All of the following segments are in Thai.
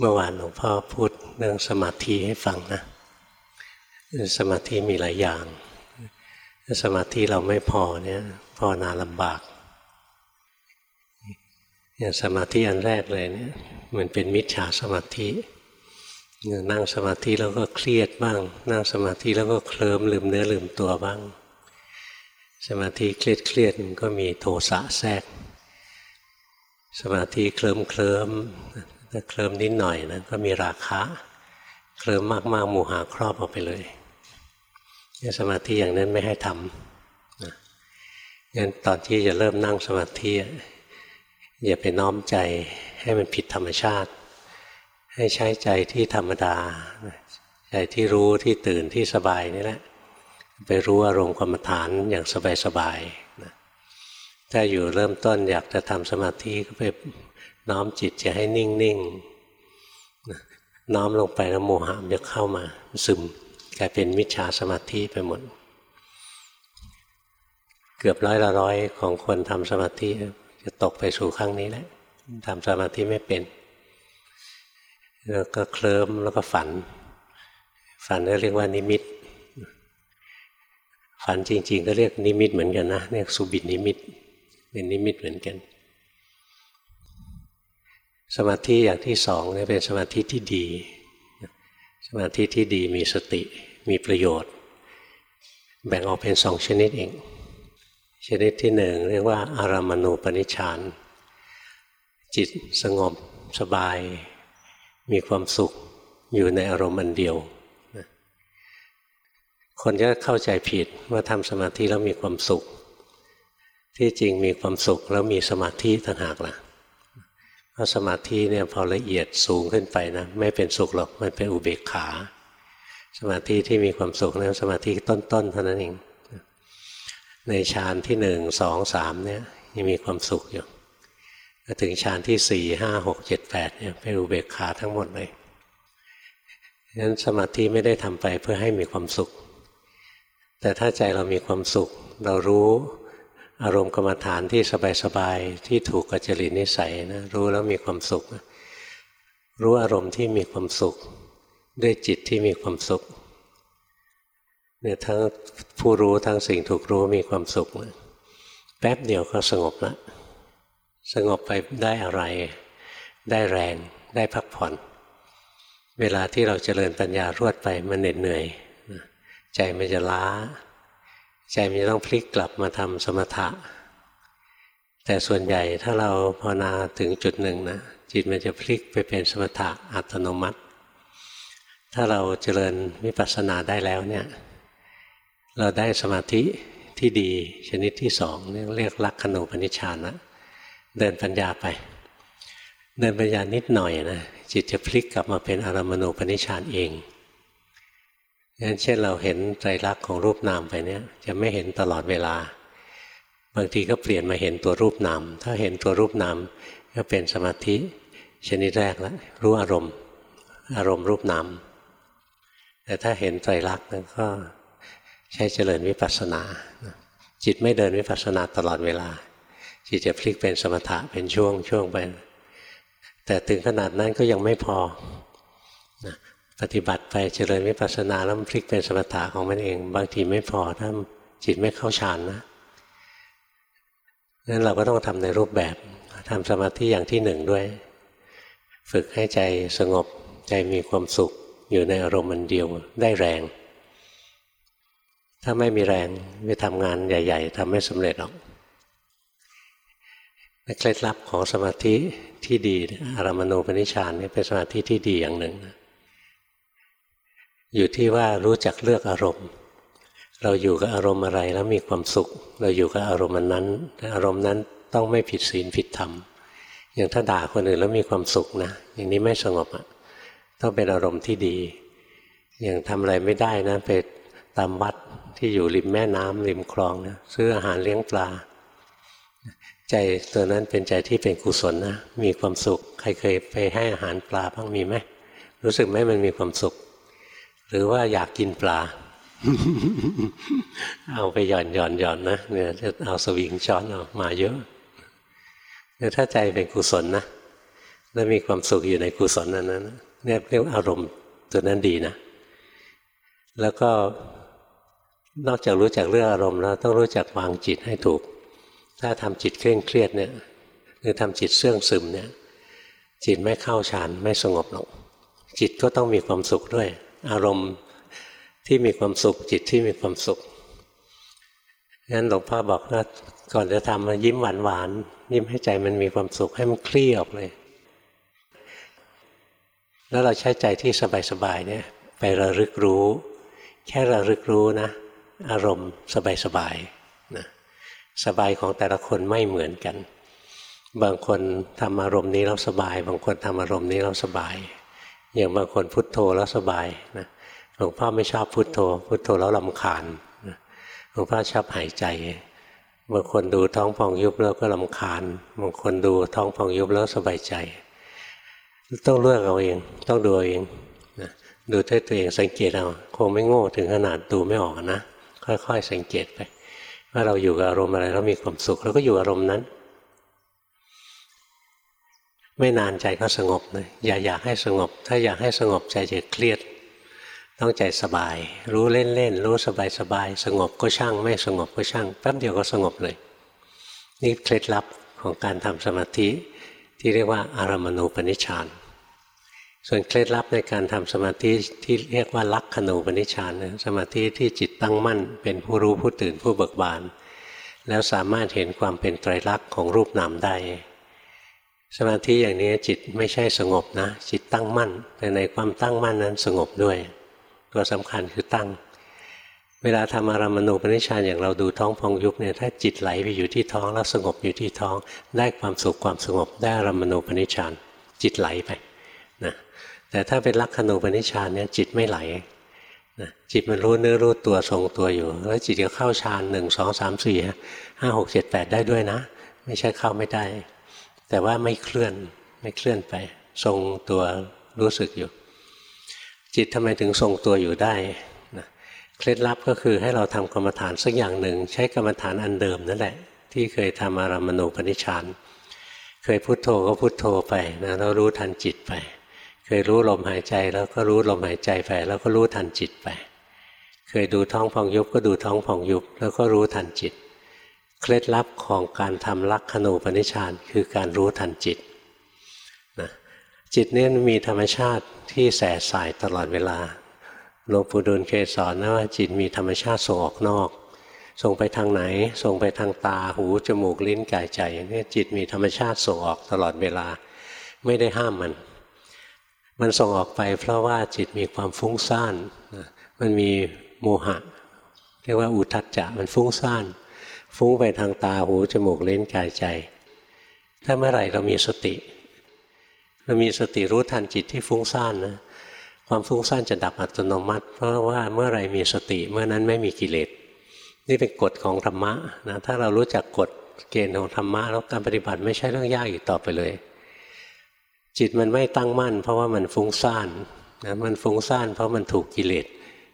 เมื่อวานหลวงพ่อพูดเรื่องสมาธิให้ฟังนะ สมาธิมีหลายอย่าง สมาธิเราไม่พอเนี่ยพอนาลำบากอย่างสมาธิอันแรกเลยเนี่ยมันเป็นมิจฉาสมาธินั่งสมาธิแล้วก็เครียดบ้าง นั่งสมาธิแล้วก็เคลิ้มลืมเนื้อลืมตัวบ้าง สมาธิเครียดเครียดมันก็มีโทสะแทรก สมาธิเคลิ้มเคลิ้ม ถ้าเคลิมนิดหน่อยนะก็มีราคะ เคลิมมากๆหมู่หาครอบออกไปเลยสมาธิอย่างนั้นไม่ให้ทำงั้นตอนที่จะเริ่มนั่งสมาธิอย่าไปน้อมใจให้มันผิดธรรมชาติ ให้ใช้ใจที่ธรรมดา ใจที่รู้ที่ตื่นที่สบายนี่แหละ ไปรู้อารมณ์กรรมฐานอย่างสบายๆ ถ้าอยู่เริ่มต้นอยากจะทำสมาธิก็ไปน้อมจิตจะให้นิ่งๆ น้อมลงไปแล้วโมหะมันจะเข้ามา ซึมกลายเป็นมิจฉาสมาธิไปหมด เกือบร้อยละร้อยของคนทำสมาธิ จะตกไปสู่ข้างนี้แหละทำสมาธิไม่เป็น แล้วก็เคลิ้มแล้วก็ฝัน ฝันก็เรียกว่านิมิต ฝันจริง ๆ ก็เรียกนิมิตเหมือนกันนะเรียกสุบินนิมิต เป็นนิมิตเหมือนกัน สมาธิอย่างที่สองเนี่ยเป็นสมาธิที่ดี สมาธิที่ดีมีสติมีประโยชน์ แบ่งออกเป็นสองชนิดเอง ชนิดที่หนึ่งเรียกว่าอารามณูปนิชานจิตสงบสบาย มีความสุขอยู่ในอารมณ์อันเดียวคนจะเข้าใจผิดว่าทำสมาธิแล้วมีความสุข ที่จริงมีความสุขแล้วมีสมาธิต่างหากล่ะเพราะสมาธิเนี่ยพอละเอียดสูงขึ้นไปนะ ไม่เป็นสุขหรอกมันเป็นอุเบกขา สมาธิที่มีความสุขนั้นสมาธิต้นๆเท่านั้นเองในฌานที่หนึ่งสองสามเนี่ยยังมีความสุขอยู่ถึงฌานที่สี่ห้าหกเจ็ดแปดเนี่ยเป็นอุเบกขาทั้งหมดเลยฉะนั้นสมาธิไม่ได้ทำไปเพื่อให้มีความสุข แต่ถ้าใจเรามีความสุข เรารู้ อารมณ์กรรมฐานที่สบายๆที่ถูกกัจจริตนิสัยนะรู้แล้วมีความสุข รู้อารมณ์ที่มีความสุข ด้วยจิตที่มีความสุขเนี่ยทั้งผู้รู้ทั้งสิ่งถูกรู้มีความสุข แป๊บเดียวก็สงบละสงบไปได้อะไร ได้แรงได้พักผ่อน เวลาที่เราจเจริญปัญญารวดไปมันเหน็ดเหนื่อย ใจมันจะล้า ใจมันจะต้องพลิกกลับมาทำสมถะ แต่ส่วนใหญ่ถ้าเราภาวนาถึงจุดหนึ่งนะจิตมันจะพลิกไปเป็นสมถะอัตโนมัติ ถ้าเราเจริญวิปัสสนาได้แล้วเนี่ยเราได้สมาธิที่ดีชนิดที่สองเรียกลักขณูปนิชานะเดินปัญญาไป เดินปัญญานิดหน่อยนะจิตจะพลิกกลับมาเป็นอารมณูปนิชานเอง งั้นเช่นเราเห็นใจรักของรูปนามไปเนี่ย จะไม่เห็นตลอดเวลา บางทีก็เปลี่ยนมาเห็นตัวรูปนาม ถ้าเห็นตัวรูปนามก็เป็นสมาธิชนิดแรกแล้วรู้อารมณ์ อารมณ์รูปนามแต่ถ้าเห็นใจรักนั้นก็ใช้เจริญวิปัสสนา จิตไม่เดินวิปัสสนาตลอดเวลา จิตจะพลิกเป็นสมถะเป็นช่วงช่วงไปแต่ถึงขนาดนั้นก็ยังไม่พอ ปฏิบัติไปเจริญวิปัสสนาแล้วมันพลิกเป็นสมถะของมันเอง บางทีไม่พอถ้าจิตไม่เข้าฌานนะนั้นเราก็ต้องทำในรูปแบบทำสมาธิอย่างที่หนึ่งด้วย ฝึกให้ใจสงบใจมีความสุขอยู่ในอารมณ์มันเดียวได้แรง ถ้าไม่มีแรงไปทำงานใหญ่ ๆทำไม่สำเร็จหรอกเคล็ดลับของสมาธิที่ดีอารามณูปนิชานนี่เป็นสมาธิที่ดีอย่างหนึ่ง อยู่ที่ว่ารู้จักเลือกอารมณ์ เราอยู่กับอารมณ์อะไรแล้วมีความสุข เราอยู่กับอารมณ์นั้น อารมณ์นั้นต้องไม่ผิดศีลผิดธรรม อย่างถ้าด่าคนอื่นแล้วมีความสุขนะ อย่างนี้ไม่สงบอะต้องเป็นอารมณ์ที่ดี อย่างทำอะไรไม่ได้นะไปตามวัดที่อยู่ริมแม่น้ำริมคลองนะซื้ออาหารเลี้ยงปลา ใจตัวนั้นเป็นใจที่เป็นกุศลนะมีความสุข ใครเคยไปให้อาหารปลาบ้างมีไหมรู้สึกไหมมันมีความสุข หรือว่าอยากกินปลา เอาไปหย่อนหย่อนหย่อนนะเนี่ยจะเอาสวิงช้อนออกมาเยอะเนี่ยถ้าใจเป็นกุศลนะแล้วมีความสุขอยู่ในกุศลนั้นนั้นเนี่ยเรียกอารมณ์ตัวนั้นดีนะ แล้วก็นอกจากรู้จักเรื่องอารมณ์แล้วต้องรู้จักวางจิตให้ถูก ถ้าทำจิตเคร่งเครียดเนี่ยหรือทำจิตเสื่องซึมเนี่ย จิตไม่เข้าฌานไม่สงบหรอกจิตก็ต้องมีความสุขด้วย อารมณ์ที่มีความสุขจิตที่มีความสุขงั้นหลวงพ่อบอกว่าก่อนจะทำมายิ้มหวานหวานยิ้มให้ใจมันมีความสุขให้มันคลี่ออกเลย แล้วเราใช้ใจที่สบายๆเนี่ย ไประลึกรู้ แค่ระลึกรู้นะ อารมณ์สบายๆนะสบายของแต่ละคนไม่เหมือนกัน บางคนทำอารมณ์นี้แล้วสบาย บางคนทำอารมณ์นี้แล้วสบาย อย่างบางคนพุทโธแล้วสบายนะหลวงพ่อไม่ชอบพุทโธ พุทโธแล้วลำคาญหลวงพ่อชอบหายใจบางคนดูท้องพองยุบแล้วก็ลำคาญบางคนดูท้องพองยุบแล้วสบายใจ ต้องเลือกเอาเอง ต้องดูเองนะดูด้วยตัวเองสังเกตเอาคงไม่โง่ถึงขนาดดูไม่ออกนะ ค่อยๆ สังเกตไป ว่าเราอยู่กับอารมณ์อะไรแล้วมีความสุขเราก็อยู่อารมณ์นั้น ไม่นานใจก็สงบเลยอย่าอยากให้สงบ ถ้าอยากให้สงบใจจะเครียด ต้องใจสบาย รู้เล่นๆรู้สบายๆสงบก็ช่าง ไม่สงบก็ช่างแป๊บเดียวก็สงบเลย นี่เคล็ดลับของการทำสมาธิที่เรียกว่าอารมณูปนิชฌานส่วนเคล็ดลับในการทำสมาธิที่เรียกว่าลักขณูปนิชฌานสมาธิที่จิตตั้งมั่น เป็นผู้รู้ผู้ตื่นผู้เบิกบาน แล้วสามารถเห็นความเป็นไตรลักษณ์ของรูปนามได้ สมาธิอย่างนี้จิตไม่ใช่สงบนะ จิตตั้งมั่น แต่ในความตั้งมั่นนั้นสงบด้วย ตัวสำคัญคือตั้ง เวลาทำอารามณูปนิชฌานอย่างเราดูท้องพองยุบเนี่ยถ้าจิตไหลไปอยู่ที่ท้องแล้วสงบอยู่ที่ท้อง ได้ความสุขความสงบได้อารามณูปนิชฌานจิตไหลไปนะแต่ถ้าเป็นลักขณูปนิชฌานเนี่ยจิตไม่ไหลนะจิตมันรู้เนื้อรู้ตัวทรงตัวอยู่ แล้วจิตก็เข้าฌานหนึ่งสองสามสี่ห้าหกเจ็ดแปดได้ด้วยนะ ไม่ใช่เข้าไม่ได้ แต่ว่าไม่เคลื่อนไม่เคลื่อนไป ทรงตัวรู้สึกอยู่ จิตทำไมถึงทรงตัวอยู่ได้นะเคล็ดลับก็คือให้เราทำกรรมฐานสักอย่างหนึ่ง ใช้กรรมฐานอันเดิมนั่นแหละ ที่เคยทำอารามณูปนิชฌานเคยพุโทโธก็พุโทโธไปนะแล้วรู้ทันจิตไป เคยรู้ลมหายใจแล้วก็รู้ลมหายใจไป แล้วก็รู้ทันจิตไป เคยดูท้องพองยุบก็ดูท้องพองยุบแล้วก็รู้ทันจิต เคล็ดลับของการทำลักขณูปนิชฌานคือการรู้ทันจิตนะจิตนี่มีธรรมชาติที่แสสายตลอดเวลาหลวงปู่ดูลเคยสอนนะว่าจิตมีธรรมชาติส่งออกนอก ส่งไปทางไหน ส่งไปทางตาหู จมูก ลิ้นกายใจนี่จิตมีธรรมชาติส่งออกตลอดเวลา ไม่ได้ห้ามมัน มันส่งออกไปเพราะว่าจิตมีความฟุ้งซ่านมันมีโมหะ เรียกว่าอุทัจจะมันฟุ้งซ่าน ฟุ้งไปทางตาหูจมูกเลิ้นกายใจ ถ้าเมื่อไหร่เรามีสติ เรามีสติรู้ทันจิตที่ฟุ้งซ่านนะความฟุ้งซ่านจะดับอัตโนมัติ เพราะว่าเมื่อไรมีสติเมื่อนั้นไม่มีกิเลสนี่เป็นกฎของธรรมะนะถ้าเรารู้จักกฎเกณฑ์ของธรรมะแล้วการปฏิบัติไม่ใช่เรื่องยากอีกต่อไปเลย จิตมันไม่ตั้งมั่น เพราะว่ามันฟุ้งซ่านนะมันฟุ้งซ่านเพราะมันถูกกิเลส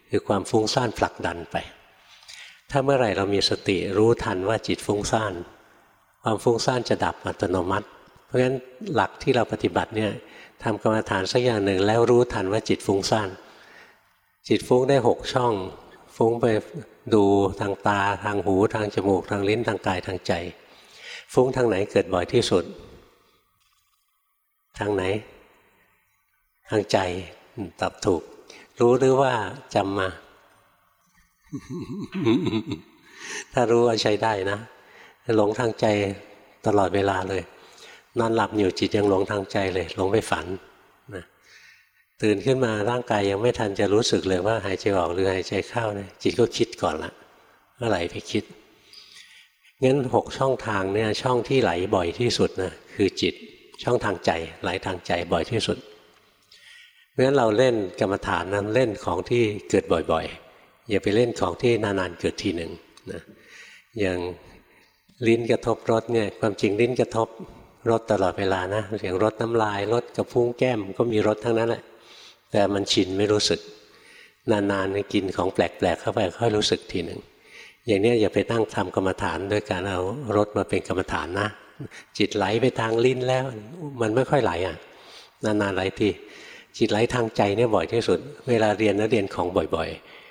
คือความฟุ้งซ่านผลักดันไป ถ้าเมื่อไหร่เรามีสติรู้ทันว่าจิตฟุ้งซ่านความฟุ้งซ่านจะดับอัตโนมัติ เพราะฉะนั้นหลักที่เราปฏิบัติเนี่ยทำกรรมฐานสักอย่างหนึ่งแล้วรู้ทันว่าจิตฟุ้งซ่านจิตฟุ้งได้หกช่อง ฟุ้งไปดูทางตาทางหูทางจมูกทางลิ้นทางกายทางใจ ฟุ้งทางไหนเกิดบ่อยที่สุด ทางไหน ทางใจตอบถูก รู้หรือว่าจำมา ถ้ารู้ว่าใช้ได้นะหลงทางใจตลอดเวลาเลย นอนหลับอยู่จิตยังหลงทางใจเลยหลงไปฝันนะตื่นขึ้นมาร่างกายยังไม่ทันจะรู้สึกเลยว่าหายใจออกหรือหายใจเข้าเนี่ยจิตก็คิดก่อนละก็ไหลไปคิดงั้นหกช่องทางเนี่ยช่องที่ไหลบ่อยที่สุดนะคือจิตช่องทางใจไหลทางใจบ่อยที่สุดเพราะฉะนั้นเราเล่นกรรมฐานนั้นเล่นของที่เกิดบ่อยๆ อย่าไปเล่นของที่นานๆเกิดทีหนึ่งนะอย่างลิ้นกระทบรสเนี่ยความจริงลิ้นกระทบรสตลอดเวลานะเสียงรสน้ำลายรสกระพุ้งแก้มก็มีรสทั้งนั้นแหละแต่มันชินไม่รู้สึก นานๆกินของแปลกๆเข้าไปค่อยรู้สึกทีหนึ่งอย่างนี้อย่าไปตั้งทำกรรมฐานด้วยการเอารสมาเป็นกรรมฐานนะ จิตไหลไปทางลิ้นแล้ว มันไม่ค่อยไหลอะ นานๆไหลทีจิตไหลทางใจเนี่ยบ่อยที่สุด เวลาเรียนนะเรียนของบ่อยๆ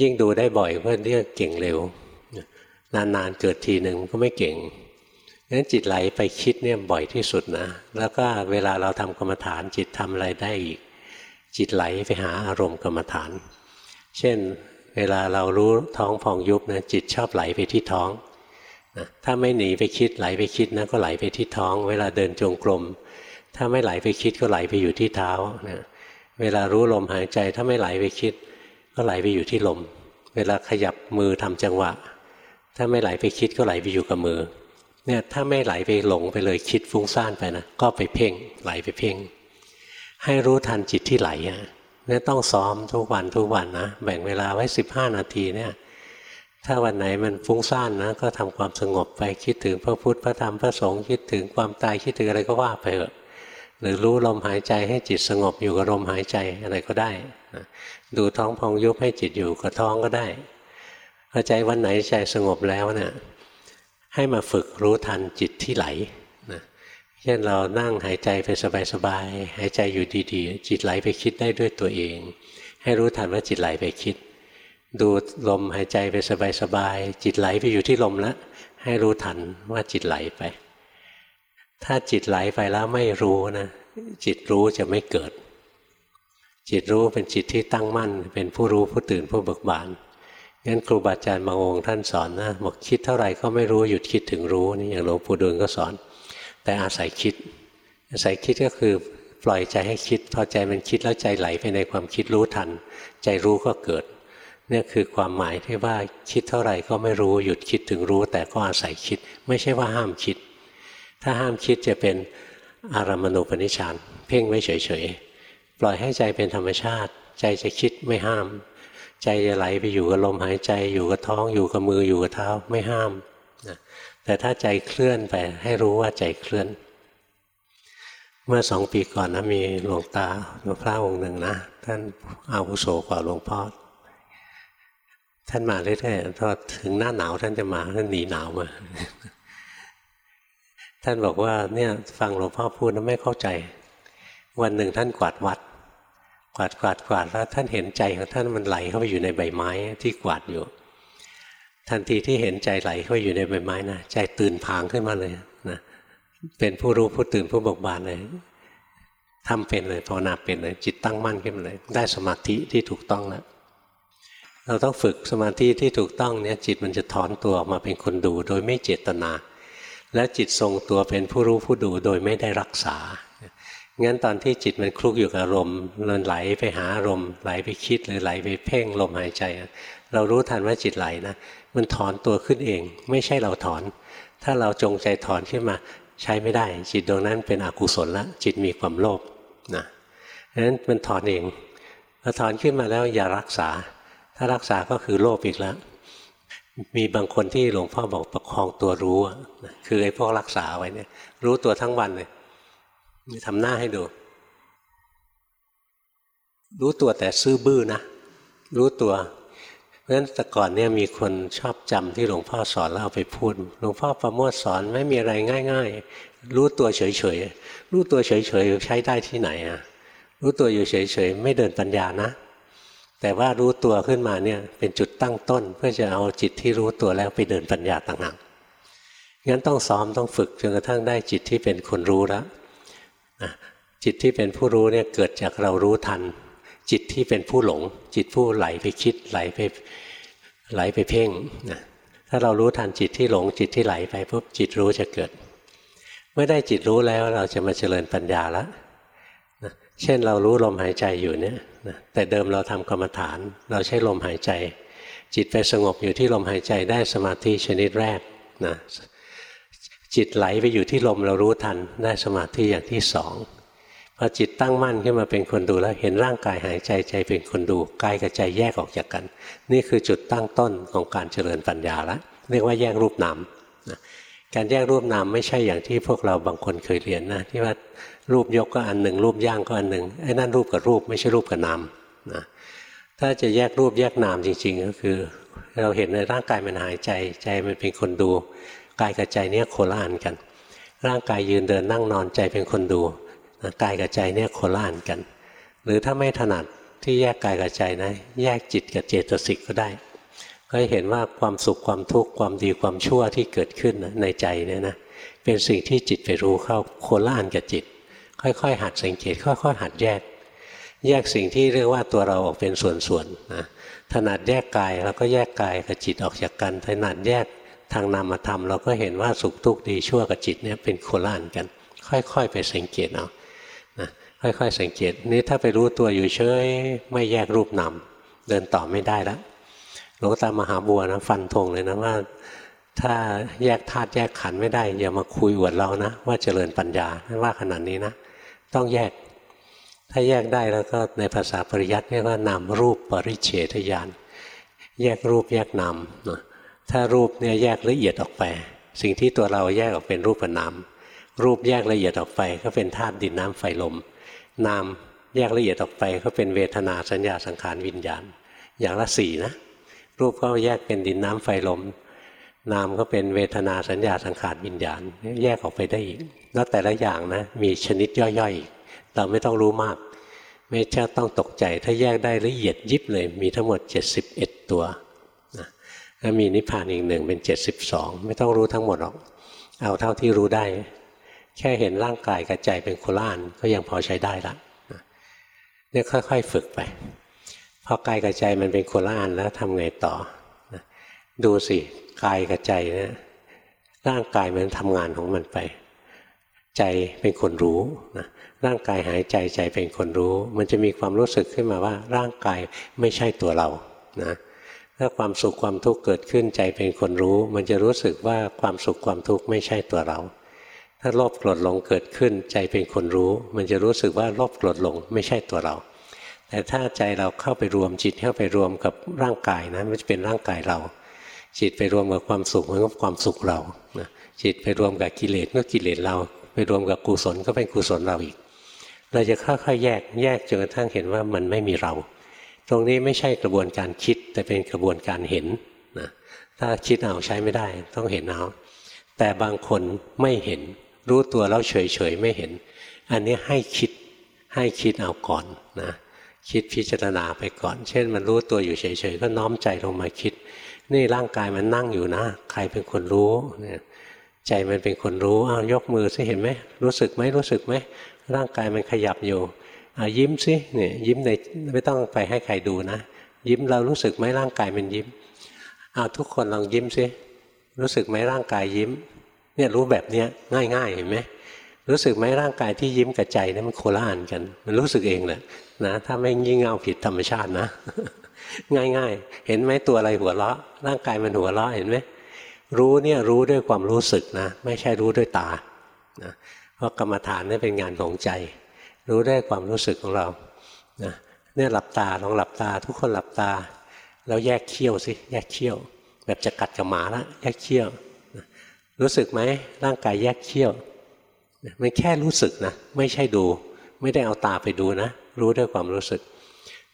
ยิ่งดูได้บ่อยเพื่อนเรียกเก่งเร็ว นานๆเกิดทีหนึ่งก็ไม่เก่งงั้นจิตไหลไปคิดเนี่ยบ่อยที่สุดนะ แล้วก็เวลาเราทำกรรมฐานจิตทำอะไรได้อีก จิตไหลไปหาอารมณ์กรรมฐาน เช่น เวลาเรารู้ท้องพองยุบนะจิตชอบไหลไปที่ท้องนะถ้าไม่หนีไปคิดไหลไปคิดนะก็ไหลไปที่ท้อง เวลาเดินจงกรมถ้าไม่ไหลไปคิดก็ไหลไปอยู่ที่เท้านะเวลารู้ลมหายใจถ้าไม่ไหลไปคิด ก็ไหลไปอยู่ที่ลม เวลาขยับมือทำจังหวะ ถ้าไม่ไหลไปคิดก็ไหลไปอยู่กับมือ เนี่ยถ้าไม่ไหลไปหลงไปเลยคิดฟุ้งซ่านไปนะก็ไปเพ่งไหลไปเพ่ง ให้รู้ทันจิตที่ไหลอะนี่ต้องซ้อมทุกวันทุกวันนะแบ่งเวลาไว้สิบห้านาทีเนี่ยถ้าวันไหนมันฟุ้งซ่านนะก็ทำความสงบไปคิดถึงพระพุทธพระธรรมพระสงฆ์คิดถึงความตายคิดถึงอะไรก็ว่าไปเถอะหรือรู้ลมหายใจให้จิตสงบอยู่กับลมหายใจอะไรก็ได้ ดูท้องพองยุบให้จิตอยู่กับท้องก็ได้พอใจวันไหนใจสงบแล้วเนะี่ยให้มาฝึกรู้ทันจิตที่ไหลนะเช่นเรานั่งหายใจไปสบายๆหายใจอยู่ดีๆ จิตไหลไปคิดได้ด้วยตัวเอง ให้รู้ทันว่าจิตไหลไปคิด ดูลมหายใจไปสบายๆจิตไหลไปอยู่ที่ลมแล้วให้รู้ทันว่าจิตไหลไป ถ้าจิตไหลไปแล้วไม่รู้นะจิตรู้จะไม่เกิด จิตรู้เป็นจิตที่ตั้งมั่น เป็นผู้รู้ผู้ตื่นผู้เบิกบานงั้นครูบาอาจารย์บางองค์ท่านสอนนะบอกคิดเท่าไหร่ก็ไม่รู้หยุดคิดถึงรู้นี่อย่างหลวงปู่ดูลก็สอน แต่อาศัยคิด อาศัยคิดก็คือปล่อยใจให้คิด พอใจมันคิดแล้วใจไหลไปในความคิดรู้ทัน ใจรู้ก็เกิดนี่คือความหมายที่ว่าคิดเท่าไหร่ก็ไม่รู้หยุดคิดถึงรู้ แต่ก็อาศัยคิด ไม่ใช่ว่าห้ามคิด ถ้าห้ามคิดจะเป็นอารามณูปนิชานเพ่งไว้เฉยๆ ปล่อยให้ใจเป็นธรรมชาติ ใจจะคิดไม่ห้าม ใจจะไหลไปอยู่กับลมหายใจอยู่กับท้องอยู่กับมืออยู่กับเท้าไม่ห้ามนะแต่ถ้าใจเคลื่อนไปให้รู้ว่าใจเคลื่อน เมื่อสองปีก่อนนะมีหลวงตาหลวงพระองค์หนึ่งนะท่านอาวุโสกว่าหลวงพ่อท่านมาเรื่อยๆพอถึงหน้าหนาวท่านจะมาท่านหนีหนาวมา ท่านบอกว่าเนี่ยฟังหลวงพ่อพูดแล้วไม่เข้าใจ วันหนึ่งท่านกวาดวัด กวาดกวาดกวาดแล้วท่านเห็นใจของท่านมันไหลเข้าไปอยู่ในใบไม้ที่กวาดอยู่ ทันทีที่เห็นใจไหลเข้าไปอยู่ในใบไม้นะใจตื่นพางขึ้นมาเลยนะเป็นผู้รู้ผู้ตื่นผู้บิกบานเลยทำเป็นเลยภาวนาเป็นเลยจิตตั้งมั่นขึ้นมาเลย ได้สมาธิที่ถูกต้องแล้วเราต้องฝึกสมาธิที่ถูกต้องเนี่ยจิตมันจะถอนตัวออกมาเป็นคนดูโดยไม่เจตนา แล้วจิตทรงตัวเป็นผู้รู้ผู้ดูโดยไม่ได้รักษา งั้นตอนที่จิตมันคลุกอยู่กับอารมณ์มันไหลไปหาอารมณ์ไหลไปคิดหรือไหลไปเพ่งลมหายใจ เรารู้ทันว่าจิตไหลนะมันถอนตัวขึ้นเอง ไม่ใช่เราถอน ถ้าเราจงใจถอนขึ้นมาใช้ไม่ได้ จิตดวงนั้นเป็นอกุศลละจิตมีความโลภนะนั้นมันถอนเองพอถอนขึ้นมาแล้วอย่ารักษา ถ้ารักษาก็คือโลภอีกแล้วมีบางคนที่หลวงพ่อบอกประคองตัวรู้คือไอ้พวกรักษาไว้เนี่ย รู้ตัวทั้งวันเลย ทำหน้าให้ดู รู้ตัวแต่ซื่อบื้อนะ รู้ตัวเพราะฉะนั้นแต่ก่อนเนี่ยมีคนชอบจำที่หลวงพ่อสอนแล้วเอาไปพูด หลวงพ่อประโมทสอนไม่มีอะไรง่าย ๆ รู้ตัวเฉยๆ รู้ตัวเฉยๆ ใช้ได้ที่ไหนอะ รู้ตัวอยู่เฉยๆ ไม่เดินปัญญานะ แต่ว่ารู้ตัวขึ้นมาเนี่ยเป็นจุดตั้งต้น เพื่อจะเอาจิตที่รู้ตัวแล้วไปเดินปัญญาต่างหากงั้นต้องซ้อมต้องฝึกจนกระทั่งได้จิตที่เป็นคนรู้แล้ว จิตที่เป็นผู้รู้เนี่ยเกิดจากเรารู้ทัน จิตที่เป็นผู้หลง จิตผู้ไหลไปคิดไหลไปไหลไปเพ่งนะถ้าเรารู้ทันจิตที่หลงจิตที่ไหลไปปุ๊บจิตรู้จะเกิด เมื่อได้จิตรู้แล้วเราจะมาเจริญปัญญาแล้วนะเช่นเรารู้ลมหายใจอยู่เนี่ยนะแต่เดิมเราทำกรรมฐาน เราใช้ลมหายใจ จิตไปสงบอยู่ที่ลมหายใจได้สมาธิชนิดแรกนะ จิตไหลไปอยู่ที่ลมเรารู้ทันได้สมาธิอย่างที่สองพอจิตตั้งมั่นขึ้นมาเป็นคนดูแล้วเห็นร่างกายหายใจใจเป็นคนดูกายกับใจแยกออกจากกัน นี่คือจุดตั้งต้นของการเจริญปัญญาละเรียกว่าแยกรูปนามการแยกรูปนามไม่ใช่อย่างที่พวกเราบางคนเคยเรียนนะที่ว่ารูปยกก็อันหนึ่ง รูปย่างก็อันหนึ่งไอ้นั่นรูปกับรูปไม่ใช่รูปกับนามนะถ้าจะแยกรูปแยกนามจริง ๆ ก็คือ เราเห็นในร่างกายมันหายใจใจมันเป็นคนดู กายกับใจเนี่ยโคละอันกัน ร่างกายยืนเดินนั่งนอนใจเป็นคนดูนะกายกับใจเนี่ยโคละอันกัน หรือถ้าไม่ถนัดที่แยกกายกับใจนะแยกจิตกับเจตสิกก็ได้ ก็เห็นว่าความสุขความทุกข์ความดีความชั่วที่เกิดขึ้นในใจเนี่ยนะเป็นสิ่งที่จิตไปรู้เข้าโคละอันกับจิต ค่อยๆ หัดสังเกต ค่อยๆ หัดแยก แยกสิ่งที่เรียกว่าตัวเราออกเป็นส่วนๆนะถนัดแยกกายเราก็แยกกายกับจิตออกจากกันถนัดแยก ทางนามธรรมเราก็เห็นว่าสุขทุกข์ดีชั่วกับจิตเนี่ยเป็นโคละอันกัน ค่อยๆ ไปสังเกตเอานะค่อยๆ สังเกตนี่ถ้าไปรู้ตัวอยู่เฉยไม่แยกรูปนามเดินต่อไม่ได้แล้วหลวงตามหาบัวนะฟันธงเลยนะว่า ถ้าแยกธาตุแยกขันไม่ได้ อย่ามาคุยอวดเรานะ ว่าเจริญปัญญาว่าขนาดนี้นะ ต้องแยก ถ้าแยกได้แล้วก็ในภาษาปริยัติเรียกว่านามรูปปริเฉทญาณแยกรูปแยกนามนะ ถ้ารูปเนี่ยแยกละเอียดออกไป สิ่งที่ตัวเราแยกออกเป็นรูปนามรูปแยกละเอียดออกไป ก็เป็นธาตุดินน้ำไฟลม นามแยกละเอียดออกไปก็เป็นเวทนาสัญญาสังขารวิญญาณ อย่างละสี่นะ รูปก็แยกเป็นดินน้ำไฟลม นามก็เป็นเวทนาสัญญาสังขารวิญญาณ แยกออกไปได้อีกแล้วแต่ละอย่างนะมีชนิดย่อยๆอีกเราไม่ต้องรู้มาก ไม่ใช่ต้องตกใจถ้าแยกได้ละเอียดยิบเลยมีทั้งหมด 71 ตัว แล้วมีนิพพานอีกหนึ่งเป็น 72 ไม่ต้องรู้ทั้งหมดหรอก เอาเท่าที่รู้ได้ แค่เห็นร่างกายกับใจเป็นโคล่านก็ยังพอใช้ได้ละเนี่ยค่อย ๆ ฝึกไปพอกายกับใจมันเป็นโคล่านแล้วทำไงต่อดูสิกายกับใจเนี่ยร่างกายมันทำงานของมันไป ใจเป็นคนรู้นะร่างกายหายใจใจเป็นคนรู้ มันจะมีความรู้สึกขึ้นมาว่า ร่างกายไม่ใช่ตัวเรานะ ถ้าความสุขความทุกข์เกิดขึ้นใจเป็นคนรู้ มันจะรู้สึกว่าความสุขความทุกข์ไม่ใช่ตัวเรา ถ้าโลภโกรธหลงเกิดขึ้น ใจเป็นคนรู้ มันจะรู้สึกว่าโลภโกรธหลงไม่ใช่ตัวเรา แต่ถ้าใจเราเข้าไปรวมจิตเข้าไปรวมกับร่างกายนะมันจะเป็นร่างกายเรา จิตไปรวมกับความสุขมันก็ความสุขเรานะจิตไปรวมกับกิเลสก็กิเลสเรา ไปรวมกับกุศลก็เป็นกุศลเราอีก เราจะค่อยๆแยกแยกจนกระทั่งเห็นว่ามันไม่มีเรา ตรงนี้ไม่ใช่กระบวนการคิด แต่เป็นกระบวนการเห็นนะถ้าคิดเอาใช้ไม่ได้ ต้องเห็นเอาแต่บางคนไม่เห็น รู้ตัวแล้วเฉยๆไม่เห็น อันนี้ให้คิดให้คิดเอาก่อนนะคิดพิจารณาไปก่อน เช่น มันรู้ตัวอยู่เฉยๆก็น้อมใจลงมาคิด นี่ร่างกายมันนั่งอยู่นะ ใครเป็นคนรู้เนี่ยใจมันเป็นคนรู้อ้าวยกมือสิเห็นไหมรู้สึกไหมรู้สึกไหมร่างกายมันขยับอยู่ อายิ้มสิเนี่ยยิ้มในไม่ต้องไปให้ใครดูนะ ยิ้มเรารู้สึกไหมร่างกายมันยิ้มเอาทุกคนลองยิ้มสิรู้สึกไหมร่างกายยิ้ม เนี่ยรู้แบบเนี้ยง่ายๆเห็นไหมรู้สึกไหมร่างกายที่ยิ้มกับใจนี่มันโคละอันกัน มันรู้สึกเองแหละนะถ้าไม่ยิ่งเงาผิดธรรมชาตินะ ง่ายๆ เห็นไหมตัวอะไรหัวเราะ ร่างกายมันหัวเราะเห็นไหมรู้เนี่ยรู้ด้วยความรู้สึกนะ ไม่ใช่รู้ด้วยตานะเพราะกรรมฐานนี่เป็นงานของใจ รู้ได้ความรู้สึกของเรานะเนี่ยหลับตาลองหลับตา ทุกคนหลับตา แล้วแยกเขี้ยวสิแยกเขี้ยว แบบจะกัดกับหมาละแยกเขี้ยวรู้สึกไหมร่างกายแยกเขี้ยวมันแค่รู้สึกนะไม่ใช่ดู ไม่ได้เอาตาไปดูนะ รู้ด้วยความรู้สึก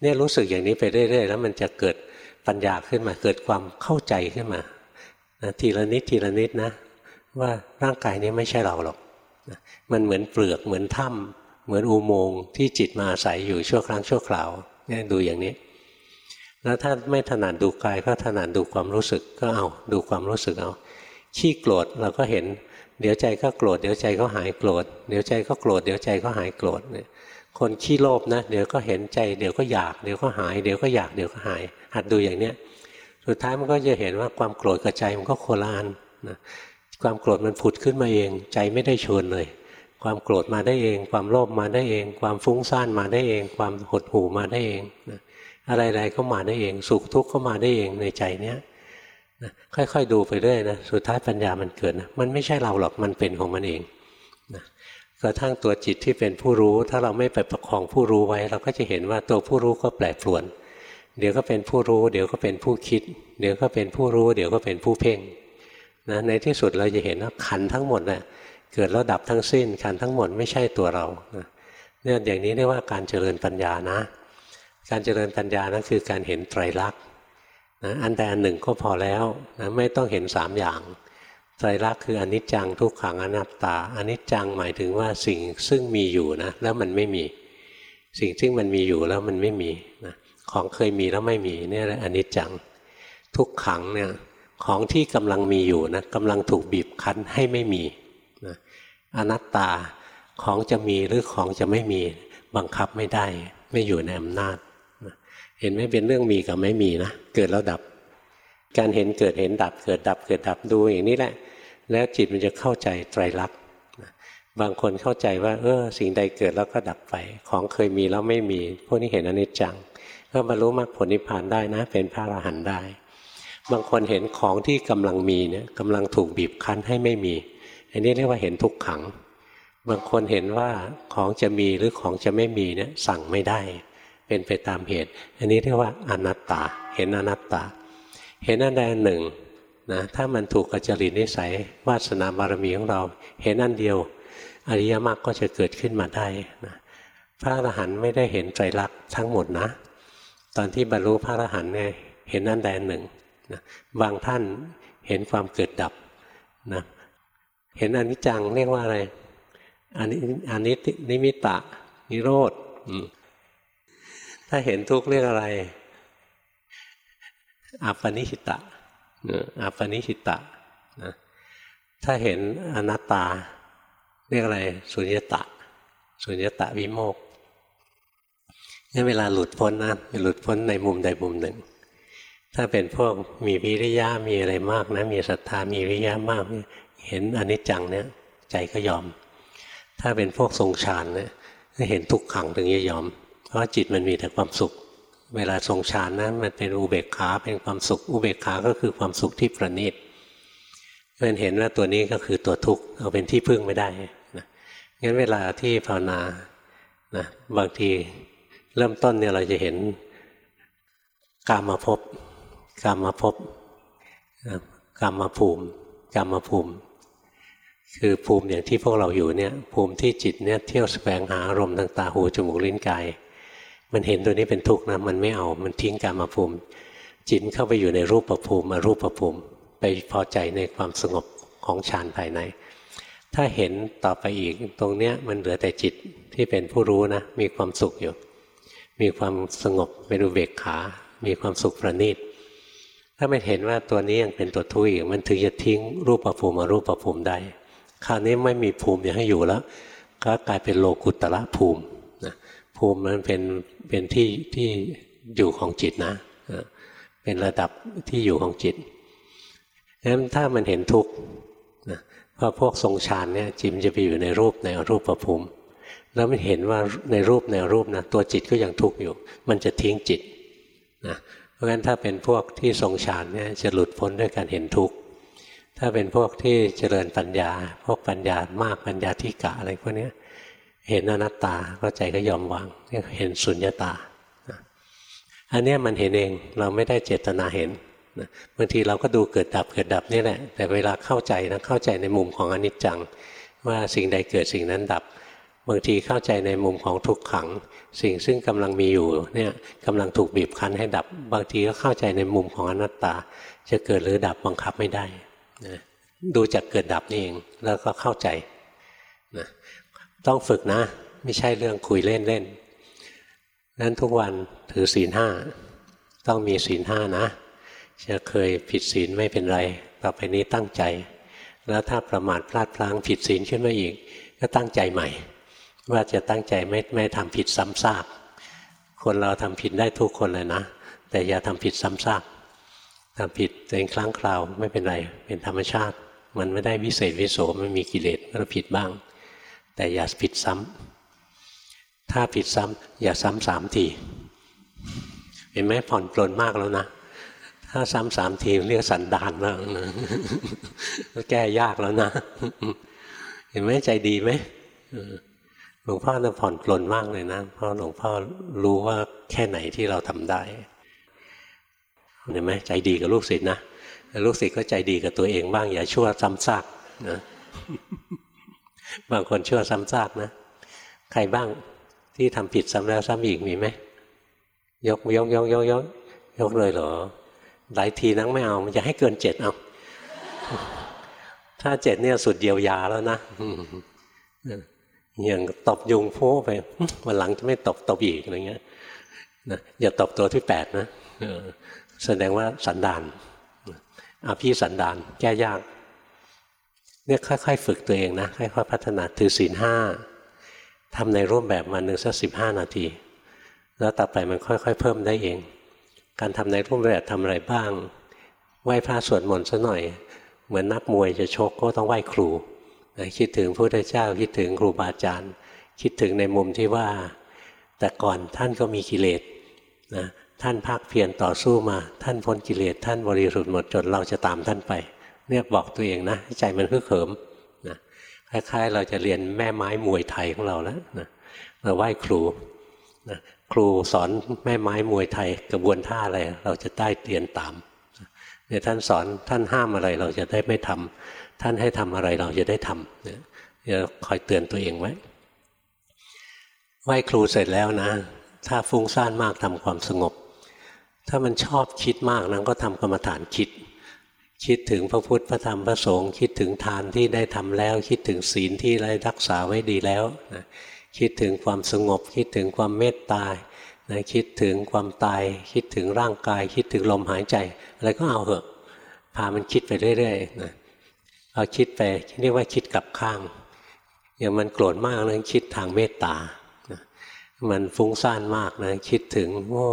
เนี่ยรู้สึกอย่างนี้ไปเรื่อยๆแล้วมันจะเกิดปัญญาขึ้นมา เกิดความเข้าใจขึ้นมานะทีละนิดทีละนิดนะ ว่าร่างกายนี้ไม่ใช่เราหรอกนะมันเหมือนเปลือกเหมือนถ้ำ เหมือนอุโมงค์ที่จิตมาอาศัยอยู่ชั่วครั้งชั่วคราวเนี่ยดูอย่างนี้ แล้วถ้าไม่ถนัดดูกายก็ถนัดดูความรู้สึกก็เอาดูความรู้สึกเอาขี้โกรธเราก็เห็น เดี๋ยวใจก็โกรธเดี๋ยวใจก็หายโกรธเดี๋ยวใจก็โกรธเดี๋ยวใจก็หายโกรธเนี่ยคนขี้โลภนะเดี๋ยวก็เห็นใจเดี๋ยวก็อยากเดี๋ยวก็หายเดี๋ยวก็อยากเดี๋ยวก็หาย หัดดูอย่างเนี้ยสุดท้ายมันก็จะเห็นว่าความโกรธกับใจมันก็โคลานนะความโกรธมันผุดขึ้นมาเอง ใจไม่ได้ชวนเลย ความโกรธมาได้เอง ความโลภมาได้เอง ความฟุ้งซ่านมาได้เอง ความหดหู่มาได้เองนะอะไรๆก็มาได้เอง สุขทุกข์ก็มาได้เองในใจเนี้ยนะค่อยๆดูไปเรื่อยนะสุดท้ายปัญญามันเกิดนะมันไม่ใช่เราหรอกมันเป็นของมันเองกระทั่งตัวจิตที่เป็นผู้รู้ ถ้าเราไม่ไปประคองผู้รู้ไว้ เราก็จะเห็นว่าตัวผู้รู้ก็แปรปรวน เดี๋ยวก็เป็นผู้รู้ เดี๋ยวก็เป็นผู้คิด เดี๋ยวก็เป็นผู้รู้ เดี๋ยวก็เป็นผู้เพ่งนะในที่สุดเราจะเห็นว่าขันทั้งหมดนะ่ะ เกิดแล้วดับทั้งสิ้นขันทั้งหมดไม่ใช่ตัวเราเนี่ยอย่างนี้เรียกว่าการเจริญปัญญานะ การเจริญปัญญานะั้นคือการเห็นไตรลักษณ์นะอันใดอันหนึ่งก็พอแล้วนะไม่ต้องเห็นสามอย่างไตรลักษณ์คืออนิจจังทุกขังอนัตตาอนิจจังหมายถึงว่าสิ่งซึ่งมีอยู่นะแล้วมันไม่มี สิ่งซึ่งมันมีอยู่แล้วมันไม่มีนะของเคยมีแล้วไม่มีนี่แหละอนิจจัง ทุกขังเนี่ยของที่กำลังมีอยู่นะกำลังถูกบีบคั้นให้ไม่มี อนัตตาของจะมีหรือของจะไม่มีบังคับไม่ได้ ไม่อยู่ในอำนาจ เห็นไหมเป็นเรื่องมีกับไม่มีนะ เกิดแล้วดับ การเห็นเกิดเห็นดับ เกิดดับเกิดดับดูอย่างนี้แหละ แล้วจิตมันจะเข้าใจไตรลักษณ์บางคนเข้าใจว่า เออสิ่งใดเกิดแล้วก็ดับไป ของเคยมีแล้วไม่มี พวกนี้เห็นอนิจจัง ก็บรรลุมรรคผลนิพพานได้นะ เป็นพระอรหันต์ได้ บางคนเห็นของที่กำลังมีเนี่ยกำลังถูกบีบคั้นให้ไม่มี อันนี้เรียกว่าเห็นทุกขัง บางคนเห็นว่าของจะมีหรือของจะไม่มีเนี่ยสั่งไม่ได้ เป็นไปตามเหตุ อันนี้เรียกว่าอนัตตา เห็นอนัตตา เห็นอันใดอันหนึ่งนะถ้ามันถูกกัจจริตนิสัยวาสนาบารมีของเรา เห็นอันเดียว อริยมรรคก็จะเกิดขึ้นมาได้นะพระอรหันต์ไม่ได้เห็นไตรลักษณ์ทั้งหมดนะ ตอนที่บรรลุพระอรหันต์เนี่ยเห็นนั่นแดอันหนึ่งนะบางท่านเห็นความเกิดดับนะ เห็นอนิจจังเรียกว่าอะไรอันนี้อันนี้นิมิตะ นิโรธถ้าเห็นทุกข์เรียกอะไรอัปปนิหิตะอัปปนิหิตะนะถ้าเห็นอนัตตา เรียกอะไรสุญญตะสุญญตะวิโมกนี่เวลาหลุดพ้นนะหลุดพ้นในมุมใดมุมหนึ่ง ถ้าเป็นพวกมีวิริยะมีอะไรมากนะ มีศรัทธามีวิริยะมาก เห็นอนิจจังเนี่ยใจก็ยอม ถ้าเป็นพวกทรงฌานเนี่ยเห็นทุกขังถึงจะยอม เพราะจิตมันมีแต่ความสุข เวลาทรงฌานนะมันเป็นอุเบกขาเป็นความสุข อุเบกขาก็คือความสุขที่ประณีตเป็นเห็นว่าตัวนี้ก็คือตัวทุกข์เอาเป็นที่พึ่งไม่ได้นะงั้นเวลาที่ภาวนานะบางทีเริ่มต้นเนี่ยเราจะเห็นกามาพบกามาพบกามาภูมิกามาภูมิ คือภูมิอย่างที่พวกเราอยู่เนี่ยภูมิที่จิตเนี่ยเที่ยวแสวงหาอารมณ์ทางตาหูจมูกลิ้นกายมันเห็นตัวนี้เป็นทุกข์นะมันไม่เอามันทิ้งกามาภูมิ จิตเข้าไปอยู่ในรูปประภูมิมารูปประภูมิ ไปพอใจในความสงบของฌานภายใน ถ้าเห็นต่อไปอีกตรงเนี้ยมันเหลือแต่จิตที่เป็นผู้รู้นะ มีความสุขอยู่ มีความสงบเป็นอุเบกขา มีความสุขประณีตถ้าไม่เห็นว่าตัวนี้ยังเป็นตัวทุกข์อีกมันถึงจะทิ้งรูปประภูมิมารูปประภูมิได้ คราวนี้ไม่มีภูมิอยางให้อยู่แล้ว ก็กลายเป็นโลกุตระภูมินะภูมิมันเป็นเป็นที่ที่อยู่ของจิตนะ เป็นระดับที่อยู่ของจิตงั้นถ้ามันเห็นทุกข์นะเพราะพวกทรงฌานเนี่ยจิมจะไปอยู่ในรูปในรูปประภูมิ แล้วมันเห็นว่าในรูปในรูปนะตัวจิตก็ยังทุกข์อยู่ มันจะทิ้งจิตนะเพราะฉะนั้นถ้าเป็นพวกที่ทรงฌานเนี่ยจะหลุดพ้นด้วยการเห็นทุกข์ ถ้าเป็นพวกที่เจริญปัญญา พวกปัญญามากปัญญาที่กะอะไรพวกนี้เห็นอนัตตาก็ใจก็ยอมวางเห็นสุญญตา อันนี้มันเห็นเองเราไม่ได้เจตนาเห็นบางทีเราก็ดูเกิดดับเกิดดับนี่แหละ แต่เวลาเข้าใจนะเข้าใจในมุมของอนิจจัง ว่าสิ่งใดเกิดสิ่งนั้นดับ บางทีเข้าใจในมุมของทุกขัง สิ่งซึ่งกำลังมีอยู่เนี่ยกำลังถูกบีบคั้นให้ดับ บางทีก็เข้าใจในมุมของอนัตตา จะเกิดหรือดับบังคับไม่ได้ นะดูจากเกิดดับนี่เองแล้วก็เข้าใจนะต้องฝึกนะ ไม่ใช่เรื่องคุยเล่นเล่นนั้นทุกวันถือศีลห้าต้องมีศีลห้านะ จะเคยผิดศีลไม่เป็นไร ต่อไปนี้ตั้งใจ แล้วถ้าประมาทพลาดพลั้งผิดศีลขึ้นมาอีก ก็ตั้งใจใหม่ ว่าจะตั้งใจไม่ไม่ทำผิดซ้ำซากคนเราทำผิดได้ทุกคนเลยนะ แต่อย่าทำผิดซ้ำซาก ทำผิดเป็นครั้งคราวไม่เป็นไร เป็นธรรมชาติ มันไม่ได้วิเศษวิโสไม่มีกิเลสก็ผิดบ้าง แต่อย่าผิดซ้ำถ้าผิดซ้ำอย่าซ้ำสามทีเห็นไหมผ่อนปลนมากแล้วนะถ้าซ้ำสามทีเรียกสันดานแล้วนะแก้ยากแล้วนะ เห็นไหมใจดีไหมหลวงพ่อจะผ่อนปลนมากเลยนะเพราะหลวงพ่อรู้ว่าแค่ไหนที่เราทำได้ เห็นไหมใจดีกับลูกศิษย์นะลูกศิษย์ก็ใจดีกับตัวเองบ้างอย่าชั่วซ้ำซากนะบางคนชั่วซ้ำซากนะ ใครบ้างที่ทำผิดซ้ำแล้วซ้ำอีกมีไหมยกยกยกยกยกยกเลยเหรอหลายทีนั่งไม่เอา มันจะให้เกินเจ็ดเอาถ้าเจ็ดเนี่ยสุดเยียวยาแล้วนะอย่างตบยุงโพ้ไปวันหลังจะไม่ตบตบอีกอะไรเงี้ยนะอย่าตบตัวที่แปดนะ แสดงว่าสันดานอาพี่สันดานแก้ยากเนี่ยค่อยๆ ฝึกตัวเองนะค่อยๆพัฒนาถือศีลห้าทำในรูปแบบมาหนึ่งสักสิบห้านาที แล้วต่อไปมันค่อยๆ เพิ่มได้เอง การทำในรูปแบบทำอะไรบ้าง ไหว้พระสวดมนต์ซะหน่อย เหมือนนักมวยจะชกก็ต้องไหว้ครูคิดถึงพระพุทธเจ้าคิดถึงครูบาอาจารย์ คิดถึงในมุมที่ว่า แต่ก่อนท่านก็มีกิเลสนะ ท่านภาคเพียรต่อสู้มา ท่านพ้นกิเลสท่านบริสุทธิ์หมดจนเราจะตามท่านไป เนี่ยบอกตัวเองนะใจมันฮึกเหิมนะคล้ายๆ เราจะเรียนแม่ไม้มวยไทยของเราแล้วนะเราไหว้ครูนะครูสอนแม่ไม้มวยไทยกระบวนท่าอะไรเราจะได้เรียนตามเนี่ยท่านสอนท่านห้ามอะไรเราจะได้ไม่ทำท่านให้ทำอะไรเราจะได้ทำเนี่ยคอยเตือนตัวเองไว้ไหว้ครูเสร็จแล้วนะ ถ้าฟุ้งซ่านมากทำความสงบ ถ้ามันชอบคิดมากนั้นก็ทำกรรมฐานคิด คิดถึงพระพุทธพระธรรมพระสงฆ์คิดถึงทานที่ได้ทำแล้ว คิดถึงศีลที่ได้รักษาไว้ดีแล้วนะคิดถึงความสงบ คิดถึงความเมตตานะคิดถึงความตาย คิดถึงร่างกาย คิดถึงลมหายใจ อะไรก็เอาเหอะ พามันคิดไปเรื่อยๆนะพอคิดไปเรียกว่าคิดกลับข้าง อย่างมันโกรธมากนะคิดทางเมตตานะมันฟุ้งซ่านมากนะคิดถึงโอ้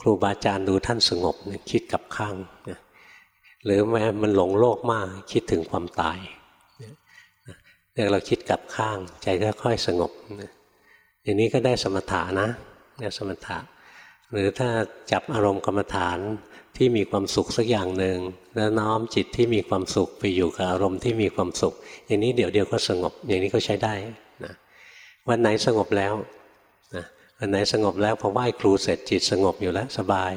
ครูบาอาจารย์ดูท่านสงบคิดกับข้างนะหรือแม้มันหลงโลกมากคิดถึงความตายเนี่ยเราคิดกับข้าง ใจก็ค่อยสงบอย่างนี้ก็ได้สมถะนะเนี่ยสมถะ หรือถ้าจับอารมณ์กรรมฐานที่มีความสุขสักอย่างหนึ่งแล้วน้อมจิตที่มีความสุขไปอยู่กับอารมณ์ที่มีความสุข อย่างนี้เดี๋ยวเดียวก็สงบ อย่างนี้ก็ใช้ได้นะวันไหนสงบแล้ว นะวันไหนสงบแล้วพอไหว้ครูเสร็จจิตสงบอยู่แล้วสบาย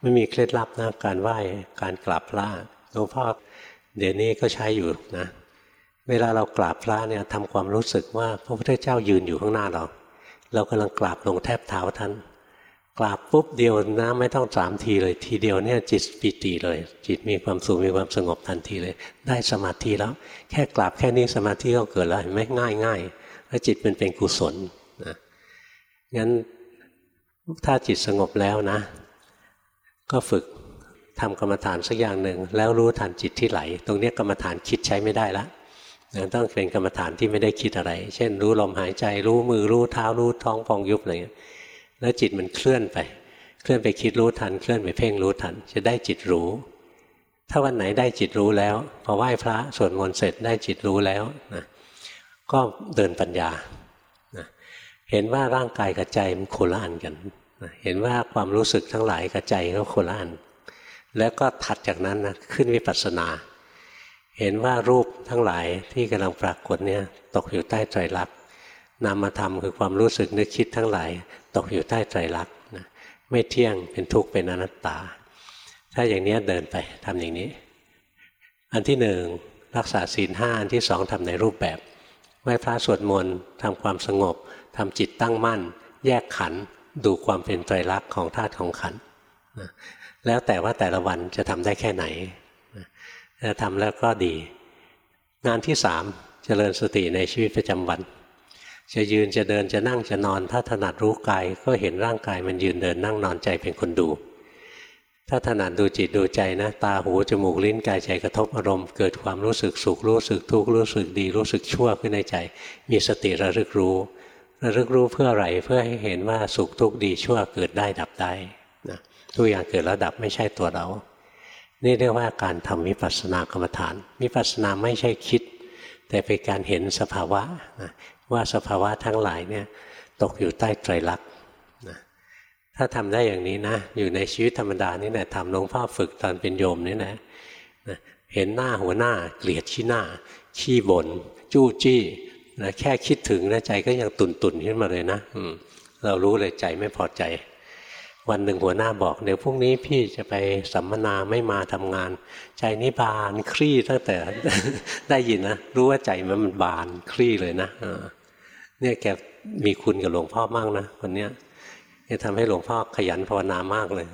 ไม่มีเคล็ดลับนะการไหว้การกราบพระหลวงพ่อเดี๋ยวนี้ก็ใช้อยู่นะ เวลาเรากราบพระเนี่ยทำความรู้สึกว่าพระพุทธเจ้ายืนอยู่ข้างหน้าเรา เรากำลังกราบลงแทบเท้าท่านกราบปุ๊บเดียวนะไม่ต้องสามทีเลย ทีเดียวเนี่ยจิตปิติเลย จิตมีความสุขมีความสงบทันทีเลย ได้สมาธิแล้ว แค่กราบแค่นี้สมาธิก็เกิดแล้วเห็นไหมง่ายง่ายแล้วจิตมันเป็นกุศลนะ งั้นถ้าจิตสงบแล้วนะ ก็ฝึกทำกรรมฐานสักอย่างหนึ่ง แล้วรู้ทันจิตที่ไหล ตรงนี้กรรมฐานคิดใช้ไม่ได้ละต้องเป็นกรรมฐานที่ไม่ได้คิดอะไร เช่น รู้ลมหายใจรู้มือรู้เท้ารู้ท้องฟองยุบอะไรเงี้ยแล้วจิตมันเคลื่อนไป เคลื่อนไปคิดรู้ทัน เคลื่อนไปเพ่งรู้ทัน จะได้จิตรู้ ถ้าวันไหนได้จิตรู้แล้วพอไหว้พระสวดมนต์เสร็จได้จิตรู้แล้วนะก็เดินปัญญา เห็นว่าร่างกายกับใจมันโคละอันกัน เห็นว่าความรู้สึกทั้งหลายกับใจก็โคละอัน แล้วก็ถัดจากนั้นนะขึ้นวิปัสสนา เห็นว่ารูปทั้งหลายที่กำลังปรากฏเนี่ยตกอยู่ใต้ไตรลักษณ์นามธรรมคือความรู้สึกนึกคิดทั้งหลายตกอยู่ใต้ไตรลักษณ์นะไม่เที่ยงเป็นทุกข์เป็นอนัตตา ถ้าอย่างนี้เดินไปทำอย่างนี้ อันที่หนึ่งรักษาศีลห้าอันที่สองทำในรูปแบบไหว้พระสวดมนต์ทำความสงบ ทำจิตตั้งมั่น แยกขันดูความเป็นไตรลักษณ์ของธาตุของขันนะแล้วแต่ว่าแต่ละวันจะทำได้แค่ไหนจะทำแล้วก็ดี งานที่สามเจริญสติในชีวิตประจำวัน จะยืนจะเดินจะนั่งจะนอน ถ้าถนัดรู้กายก็เห็นร่างกายมันยืนเดินนั่งนอนใจเป็นคนดู ถ้าถนัดดูจิตดูใจนะ ตาหูจมูกลิ้นกายใจกระทบอารมณ์เกิดความรู้สึกสุขรู้สึกทุกข์รู้สึกดีรู้สึกชั่วขึ้นในใจ มีสติระลึกรู้ ระลึกรู้เพื่ออะไรเพื่อให้เห็นว่าสุขทุกข์ดีชั่วเกิดได้ดับได้นะทุกอย่างเกิดแล้วดับไม่ใช่ตัวเรา นี่เรียกว่าการทำวิปัสสนากรรมฐานวิปัสสนาไม่ใช่คิด แต่เป็นการเห็นสภาวะนะว่าสภาวะทั้งหลายเนี่ยตกอยู่ใต้ไตรลักษณ์นะถ้าทำได้อย่างนี้นะ อยู่ในชีวิตธรรมดานี่แหละทำหลวงพ่อฝึกตอนเป็นโยมนี่นะเห็นหน้าหัวหน้าเกลียดขี้หน้า ขี้บน่นจู้จี้ นะแค่คิดถึงนะใจก็ยังตุนตุนขึ้นมาเลยนะเรารู้เลยใจไม่พอใจ วันหนึ่งหัวหน้าบอกเดี๋ยวพรุ่งนี้พี่จะไปสัมมนาไม่มาทำงาน ใจนี่บานคลี่ตั้งแต่ได้ยินนะรู้ว่าใจมันมันบานคลี่เลยนะเนี่ยแกมีคุณกับหลวงพ่อมากนะคนเนี้ยจะทำให้หลวงพ่อขยันภาวนามากเลย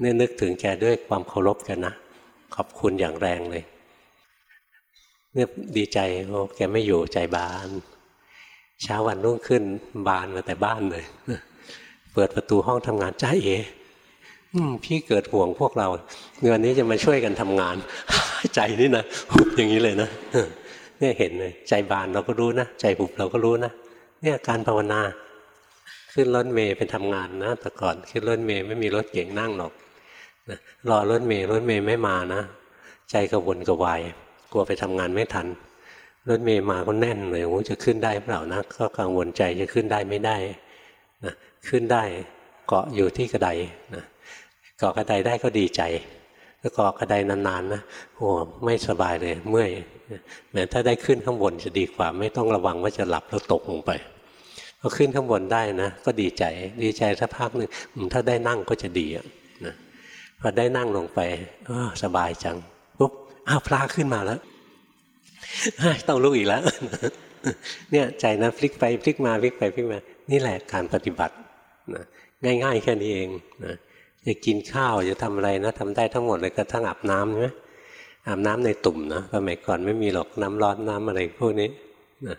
เนี่ยนึกถึงแกด้วยความเคารพกันนะขอบคุณอย่างแรงเลย เนี่ยดีใจโอ้แกไม่อยู่ใจบานเช้าวันรุ่งขึ้นบานมาแต่บ้านเลยเปิดประตูห้องทำงานจ้าเอ๋พี่เกิดห่วงพวกเราเงินนี้จะมาช่วยกันทำงาน ใจนี่นะหุบอย่างนี้เลยนะเนี่ยเห็นเลยใจบานเราก็รู้นะใจหุบเราก็รู้นะเนี่ยการภาวนา ขึ้นรถเมย์ไปทำงานนะแต่ก่อนขึ้นรถเมย์ไม่มีรถเก่งนั่งหรอกรอรถเมย์รถเมย์ไม่มานะ ใจกระวนกระวาย กลัวไปทำงานไม่ทันรถเมย์มาก็แน่นเลยโอ้จะขึ้นได้เปล่านะก็กังวลใจจะขึ้นได้ไม่ได้นะขึ้นได้เกาะอยู่ที่กระไดนะเกาะกระไดได้ก็ดีใจถ้าเกาะกระไดนานๆนะโอ้ไม่สบายเลยเมื่อยแม้ถ้าได้ขึ้นข้างบนจะดีกว่า ไม่ต้องระวังว่าจะหลับแล้วตกลงไปพอขึ้นข้างบนได้นะ ก็ดีใจดีใจสักพักหนึ่งถ้าได้นั่งก็จะดีนะพอได้นั่งลงไปสบายจัง อ้าวพระขึ้นมาแล้วต้องลุกอีกแล้ว เนี่ยใจนะพลิกไปพลิกมาพลิกไปพลิกมา นี่แหละการปฏิบัตินะง่ายๆแค่นี้เองนะจะกินข้าวจะทำอะไรนะทำได้ทั้งหมดเลยกระทั่งอาบน้ำใช่ไหมอาบน้ำในตุ่มนะสมัยก่อนไม่มีหรอกน้ำร้อนน้ำอะไรพวกนี้นะ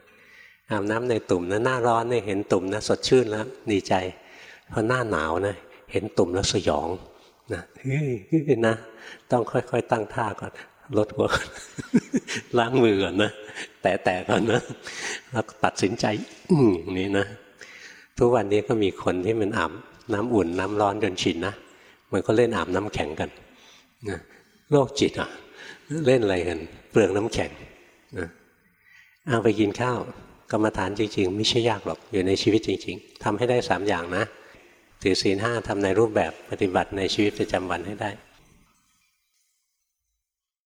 อาบน้ำในตุ่มนะหน้าร้อนเนี่ยเห็นตุ่มนะสดชื่นแล้วดีใจพอหน้าหนาวนะเห็นตุ่มแล้วสยองนะเฮ้ยนะ ต้องค่อยๆ ตั้งท่าก่อน ลดหัวล้างมือก่อนนะแตะๆก่อนนะแล้วตัดสินใจ อืนี้นะทุกวันนี้ก็มีคนที่มันอาบน้ำอุ่นน้ำร้อนจนชินนะมันก็เล่นอาบน้ำแข็งกันนะโรคจิตอะ เล่นอะไรกันเปลืองน้ำแข็งนะเอาไปกินข้าวกรรมฐานจริง ๆ ไม่ใช่ยากหรอกอยู่ในชีวิตจริง ๆทำให้ได้สามอย่างนะถือศีลห้าทำในรูปแบบปฏิบัติในชีวิตประจำวันให้ได้